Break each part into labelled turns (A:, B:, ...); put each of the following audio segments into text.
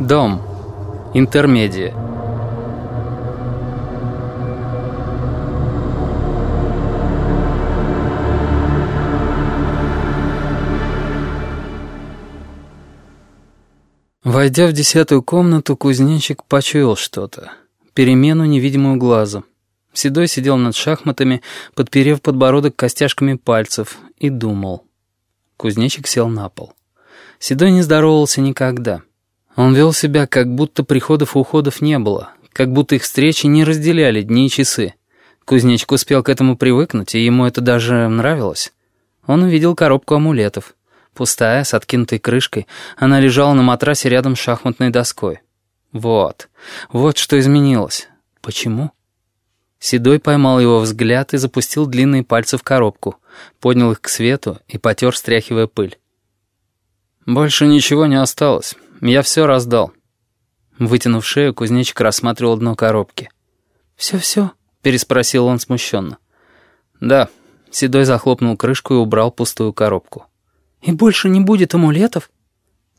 A: Дом. Интермедия. Войдя в десятую комнату, кузнечик почуял что-то. Перемену, невидимую глазу. Седой сидел над шахматами, подперев подбородок костяшками пальцев, и думал. Кузнечик сел на пол. Седой не здоровался никогда. Он вел себя, как будто приходов и уходов не было, как будто их встречи не разделяли дни и часы. Кузнечик успел к этому привыкнуть, и ему это даже нравилось. Он увидел коробку амулетов. Пустая, с откинутой крышкой, она лежала на матрасе рядом с шахматной доской. Вот, вот что изменилось. Почему? Седой поймал его взгляд и запустил длинные пальцы в коробку, поднял их к свету и потер, стряхивая пыль. «Больше ничего не осталось. Я все раздал». Вытянув шею, кузнечик рассматривал дно коробки. «Все-все?» — переспросил он смущенно. «Да». Седой захлопнул крышку и убрал пустую коробку. «И больше не будет амулетов?»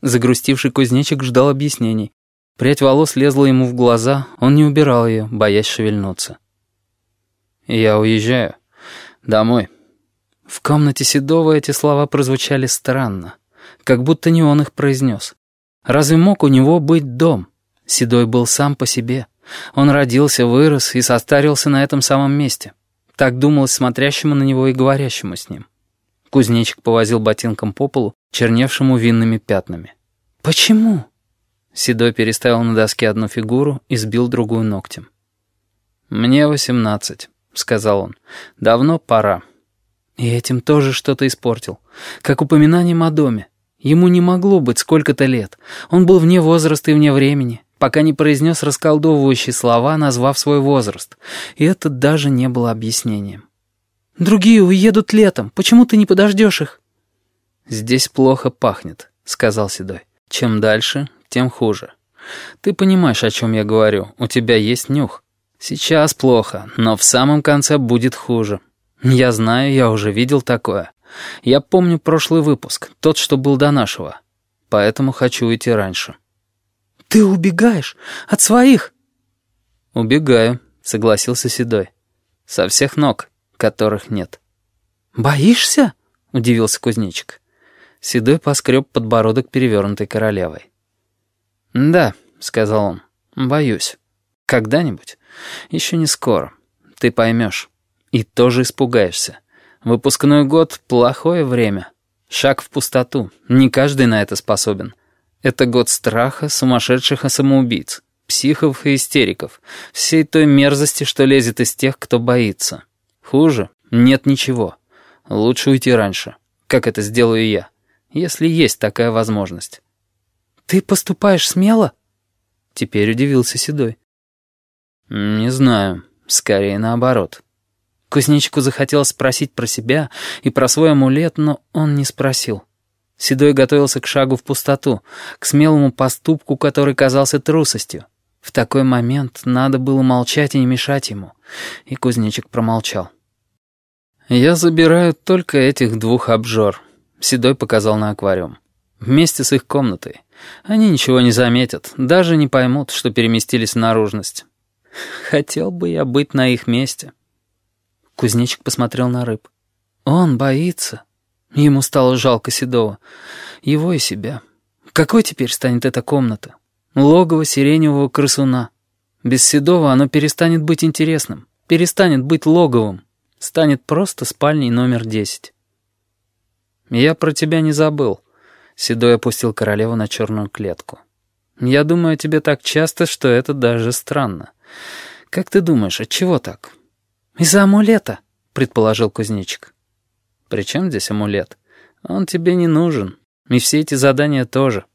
A: Загрустивший кузнечик ждал объяснений. Прядь волос лезла ему в глаза, он не убирал ее, боясь шевельнуться. «Я уезжаю. Домой». В комнате Седова эти слова прозвучали странно, как будто не он их произнес. Разве мог у него быть дом? Седой был сам по себе. Он родился, вырос и состарился на этом самом месте. Так думалось смотрящему на него и говорящему с ним. Кузнечик повозил ботинком по полу, черневшему винными пятнами. «Почему?» Седой переставил на доске одну фигуру и сбил другую ногтем. «Мне восемнадцать» сказал он. «Давно пора». И этим тоже что-то испортил. Как упоминанием о доме. Ему не могло быть сколько-то лет. Он был вне возраста и вне времени, пока не произнес расколдовывающие слова, назвав свой возраст. И это даже не было объяснением. «Другие уедут летом. Почему ты не подождешь их?» «Здесь плохо пахнет», — сказал Седой. «Чем дальше, тем хуже. Ты понимаешь, о чем я говорю. У тебя есть нюх». Сейчас плохо, но в самом конце будет хуже. Я знаю, я уже видел такое. Я помню прошлый выпуск, тот, что был до нашего. Поэтому хочу уйти раньше. «Ты убегаешь? От своих?» «Убегаю», — согласился Седой. «Со всех ног, которых нет». «Боишься?» — удивился кузнечик. Седой поскреб подбородок перевернутой королевой. «Да», — сказал он, — «боюсь». Когда-нибудь? Еще не скоро. Ты поймешь. И тоже испугаешься. Выпускной год — плохое время. Шаг в пустоту. Не каждый на это способен. Это год страха, сумасшедших и самоубийц, психов и истериков, всей той мерзости, что лезет из тех, кто боится. Хуже нет ничего. Лучше уйти раньше, как это сделаю я, если есть такая возможность. «Ты поступаешь смело?» Теперь удивился Седой. «Не знаю. Скорее наоборот». Кузнечику захотелось спросить про себя и про свой амулет, но он не спросил. Седой готовился к шагу в пустоту, к смелому поступку, который казался трусостью. В такой момент надо было молчать и не мешать ему, и кузнечик промолчал. «Я забираю только этих двух обжор», — Седой показал на аквариум. «Вместе с их комнатой. Они ничего не заметят, даже не поймут, что переместились в наружность. Хотел бы я быть на их месте. Кузнечик посмотрел на рыб. Он боится. Ему стало жалко Седова. Его и себя. Какой теперь станет эта комната? Логово сиреневого крысуна. Без Седова оно перестанет быть интересным. Перестанет быть логовым. Станет просто спальней номер десять. «Я про тебя не забыл», — Седой опустил королеву на черную клетку. «Я думаю о тебе так часто, что это даже странно. «Как ты думаешь, от чего так?» «Из-за амулета», — предположил кузнечик. «При чем здесь амулет? Он тебе не нужен. И все эти задания тоже.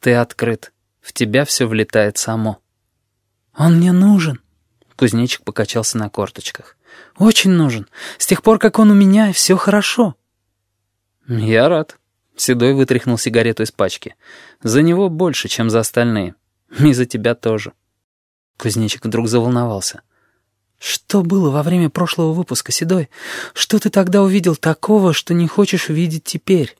A: Ты открыт. В тебя все влетает само». «Он мне нужен», — кузнечик покачался на корточках. «Очень нужен. С тех пор, как он у меня, все хорошо». «Я рад». Седой вытряхнул сигарету из пачки. «За него больше, чем за остальные. И за тебя тоже». Кузнечик вдруг заволновался. «Что было во время прошлого выпуска, Седой? Что ты тогда увидел такого, что не хочешь увидеть теперь?»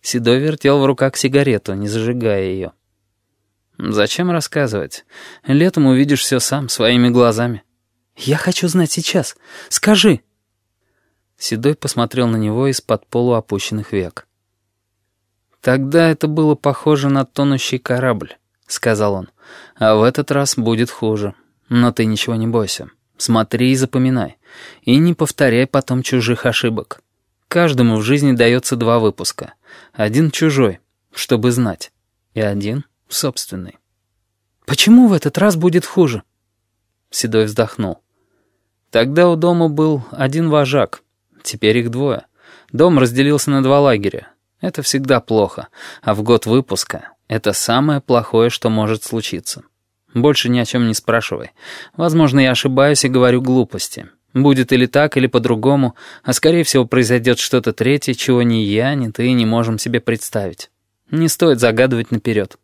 A: Седой вертел в руках сигарету, не зажигая ее. «Зачем рассказывать? Летом увидишь все сам, своими глазами». «Я хочу знать сейчас. Скажи!» Седой посмотрел на него из-под полуопущенных век. «Тогда это было похоже на тонущий корабль», — сказал он. «А в этот раз будет хуже. Но ты ничего не бойся. Смотри и запоминай. И не повторяй потом чужих ошибок. Каждому в жизни дается два выпуска. Один чужой, чтобы знать, и один собственный. «Почему в этот раз будет хуже?» Седой вздохнул. Тогда у дома был один вожак, теперь их двое. Дом разделился на два лагеря. Это всегда плохо, а в год выпуска это самое плохое, что может случиться. Больше ни о чем не спрашивай. Возможно, я ошибаюсь и говорю глупости. Будет или так, или по-другому, а скорее всего произойдет что-то третье, чего ни я, ни ты не можем себе представить. Не стоит загадывать наперед.